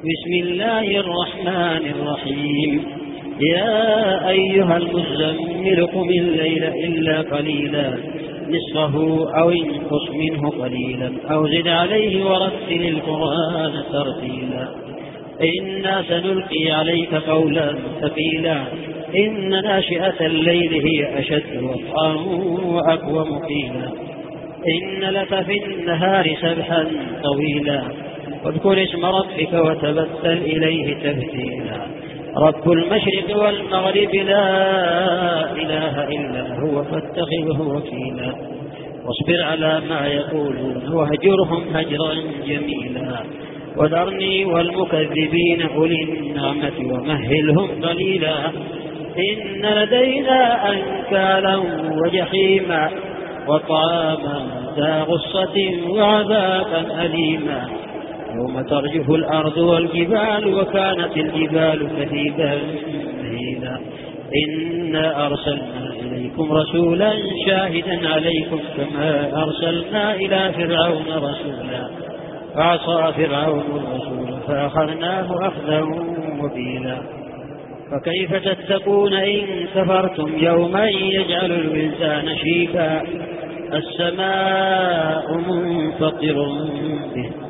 بسم الله الرحمن الرحيم. يا أيها المزمل قم الليل إلا قليلا نصفه أو انقص منه قليلا أو زد عليه ورتل القرآن ترتيلا. إنا سنلقي عليك قولا ثقيلا إن ناشئة الليل هي أشد وطئا وأقوى مقيلا إن لك في النهار سبحا طويلا واذكر اسم ربك وتبتل إليه تبتيلا. رب المشرق والمغرب لا إله إلا هو فاتخذه وكيلا. واصبر على ما يقولون واهجرهم هجرا جميلا. وذرني والمكذبين أولي النعمة ومهلهم قليلا. إن لدينا أنكالا وجحيما وطعاما ذا غصة وعذابا أليما. يوم ترجف الأرض والجبال وكانت الجبال كثيبا مهينا إنا أرسلنا إليكم رسولا شاهدا عليكم كما أرسلنا إلى فرعون رسولا. فعصى فرعون الرسول فأخذناه أخذا مبينا فكيف تتقون إن كفرتم يوما يجعل الولدان شيبا؟ السماء منفطر به.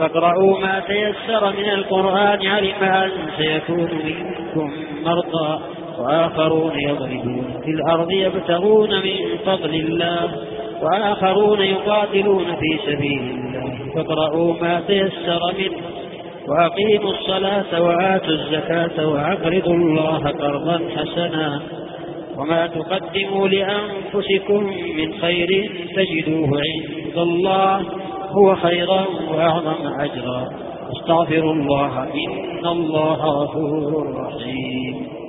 فاقرؤوا ما تيسر من القرآن علم أن سيكون منكم مرضى وآخرون يضربون في الأرض يبتغون من فضل الله وآخرون يقاتلون في سبيل الله. فاقرؤوا ما تيسر منه وأقيموا الصلاة وآتوا الزكاة وأقرضوا الله قرضا حسنا وما تقدموا لأنفسكم من خير تجدوه عند الله هو خيرا وأعظم أجرا. استغفروا الله إن الله غفور رحيم.